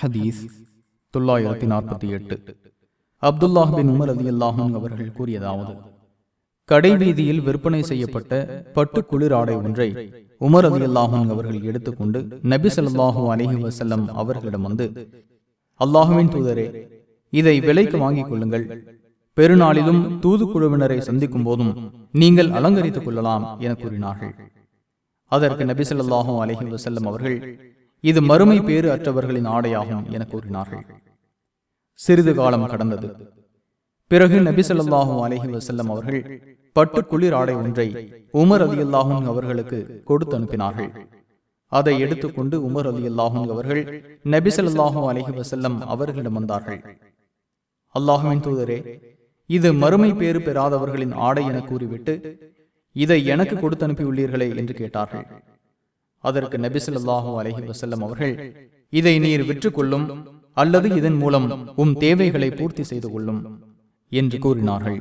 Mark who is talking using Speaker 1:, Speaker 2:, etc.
Speaker 1: ஹதீஸ் தொள்ளாயிரத்தி நாற்பத்தி எட்டு. அப்துல்லாஹ் பின் உமர் அலி அல்லாஹும் அவர்கள் கூறியதாவது கடைவீதியில் விற்பனை செய்யப்பட்ட பட்டு குளிர் ஆடை ஒன்றை உமர் அலி அல்லாஹும் அவர்கள் எடுத்துக்கொண்டு நபி ஸல்லல்லாஹு அலஹி வசல்லம் அவர்களிடம் வந்து அல்லாஹுவின் தூதரே இதை விலைக்கு வாங்கிக் கொள்ளுங்கள். பெருநாளிலும் தூதுக்குழுவினரை சந்திக்கும் போதும் நீங்கள் அலங்கரித்துக் கொள்ளலாம் என கூறினார்கள். அதற்கு நபி சொல்லாஹும் அலஹி வசல்லம் அவர்கள் இது மறுமை பேறு அற்றவர்களின் ஆடையாகும் என கூறினார்கள். சிறிது காலம் கடந்தது. பிறகு நபிசல்லாஹும் அலஹி வசல்லம் அவர்கள் பட்டு குளிர் ஆடை ஒன்றை உமர் அலி அல்லாஹும் அவர்களுக்கு கொடுத்து அனுப்பினார்கள். அதை எடுத்துக்கொண்டு உமர் அலி அல்லாஹும் அவர்கள் நபிசல்லாஹும் அலஹி வசல்லம் அவர்களிடம் வந்தார்கள். அல்லாஹுவின் தூதரே இது மறுமை பேறு பெறாதவர்களின் ஆடை என கூறிவிட்டு இதை எனக்கு கொடுத்து அனுப்பியுள்ளீர்களே என்று கேட்டார்கள். அதற்கு நபிசல்லாஹூ அலஹி வசல்லம் அவர்கள் இதை நீர் விற்றுக்கொள்ளும் அல்லது இதன் மூலம் உம் தேவைகளை பூர்த்தி செய்து கொள்ளும் என்று கூறினார்கள்.